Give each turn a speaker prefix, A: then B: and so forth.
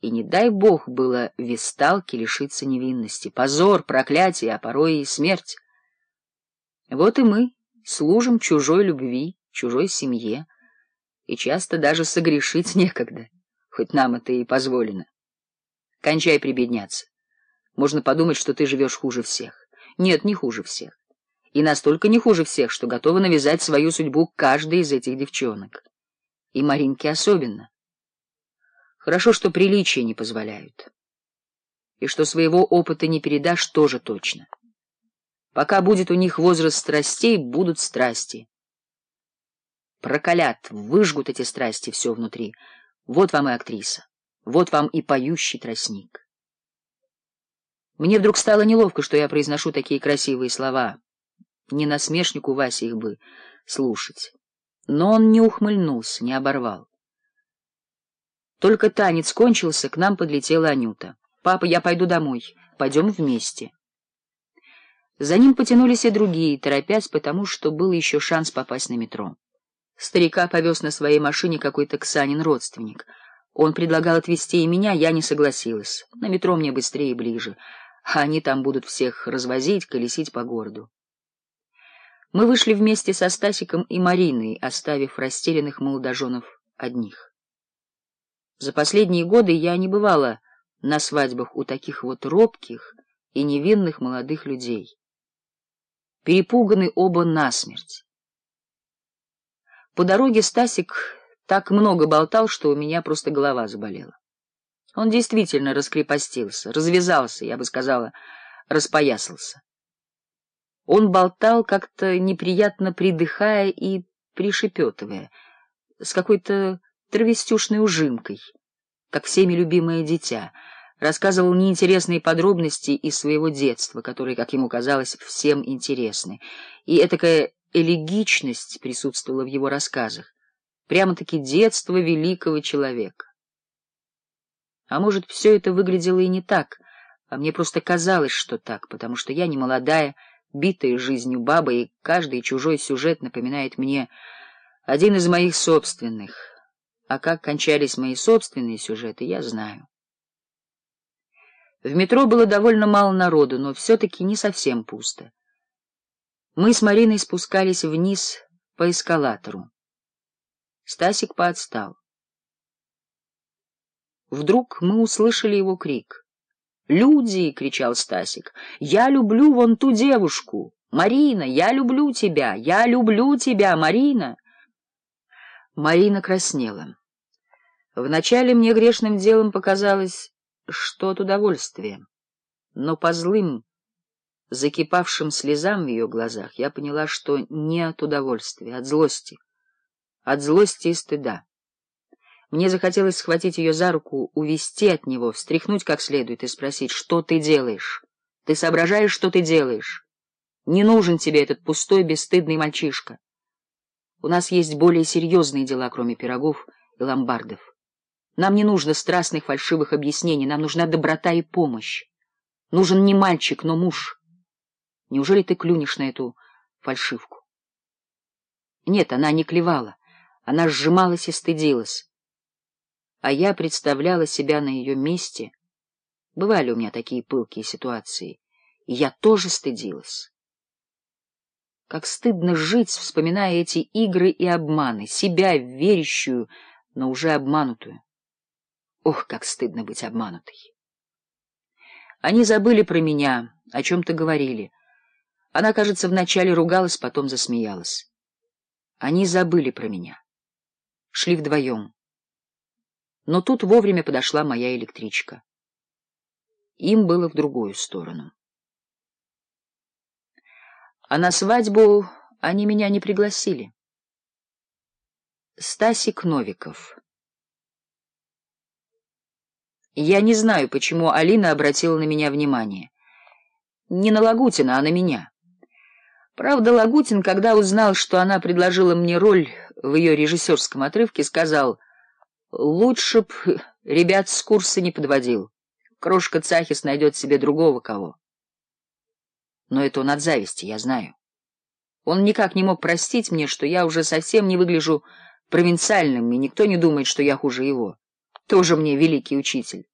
A: И не дай бог было висталке лишиться невинности. Позор, проклятие, а порой и смерть. Вот и мы служим чужой любви, чужой семье, и часто даже согрешить некогда, хоть нам это и позволено. Кончай прибедняться. Можно подумать, что ты живешь хуже всех. Нет, не хуже всех. И настолько не хуже всех, что готова навязать свою судьбу каждой из этих девчонок. И Маринке особенно. Хорошо, что приличия не позволяют. И что своего опыта не передашь, тоже точно. Пока будет у них возраст страстей, будут страсти. Проколят, выжгут эти страсти все внутри. Вот вам и актриса, вот вам и поющий тростник. Мне вдруг стало неловко, что я произношу такие красивые слова. Не насмешнику Васе их бы слушать. Но он не ухмыльнулся, не оборвал. Только танец кончился, к нам подлетела Анюта. «Папа, я пойду домой. Пойдем вместе». За ним потянулись и другие, торопясь, потому что был еще шанс попасть на метро. Старика повез на своей машине какой-то Ксанин родственник. Он предлагал отвезти и меня, я не согласилась. На метро мне быстрее и ближе, а они там будут всех развозить, колесить по городу. Мы вышли вместе со Стасиком и Мариной, оставив растерянных молодоженов одних. За последние годы я не бывала на свадьбах у таких вот робких и невинных молодых людей. Перепуганы оба насмерть. По дороге Стасик так много болтал, что у меня просто голова заболела. Он действительно раскрепостился, развязался, я бы сказала, распоясался. Он болтал, как-то неприятно придыхая и пришепетывая, с какой-то травестюшной ужимкой, как всеми любимое дитя, рассказывал неинтересные подробности из своего детства, которые, как ему казалось, всем интересны, и этакая элегичность присутствовала в его рассказах, прямо-таки детство великого человека. А может, все это выглядело и не так, а мне просто казалось, что так, потому что я не молодая, битая жизнью баба, и каждый чужой сюжет напоминает мне один из моих собственных — а как кончались мои собственные сюжеты, я знаю. В метро было довольно мало народу, но все-таки не совсем пусто. Мы с Мариной спускались вниз по эскалатору. Стасик поотстал. Вдруг мы услышали его крик. «Люди!» — кричал Стасик. «Я люблю вон ту девушку! Марина, я люблю тебя! Я люблю тебя, Марина!» Марина краснела. Вначале мне грешным делом показалось, что от удовольствия, но по злым, закипавшим слезам в ее глазах, я поняла, что не от удовольствия, от злости, от злости и стыда. Мне захотелось схватить ее за руку, увести от него, встряхнуть как следует и спросить, что ты делаешь? Ты соображаешь, что ты делаешь? Не нужен тебе этот пустой, бесстыдный мальчишка. У нас есть более серьезные дела, кроме пирогов и ломбардов. Нам не нужно страстных фальшивых объяснений, нам нужна доброта и помощь. Нужен не мальчик, но муж. Неужели ты клюнешь на эту фальшивку? Нет, она не клевала, она сжималась и стыдилась. А я представляла себя на ее месте. Бывали у меня такие пылкие ситуации, и я тоже стыдилась. Как стыдно жить, вспоминая эти игры и обманы, себя верящую, но уже обманутую. Ох, как стыдно быть обманутой. Они забыли про меня, о чем-то говорили. Она, кажется, вначале ругалась, потом засмеялась. Они забыли про меня. Шли вдвоем. Но тут вовремя подошла моя электричка. Им было в другую сторону. А на свадьбу они меня не пригласили. Стасик Новиков я не знаю, почему Алина обратила на меня внимание. Не на Лагутина, а на меня. Правда, Лагутин, когда узнал, что она предложила мне роль в ее режиссерском отрывке, сказал, «Лучше б ребят с курса не подводил. Крошка Цахис найдет себе другого кого». Но это он от зависти, я знаю. Он никак не мог простить мне, что я уже совсем не выгляжу провинциальным, и никто не думает, что я хуже его тоже мне великий учитель.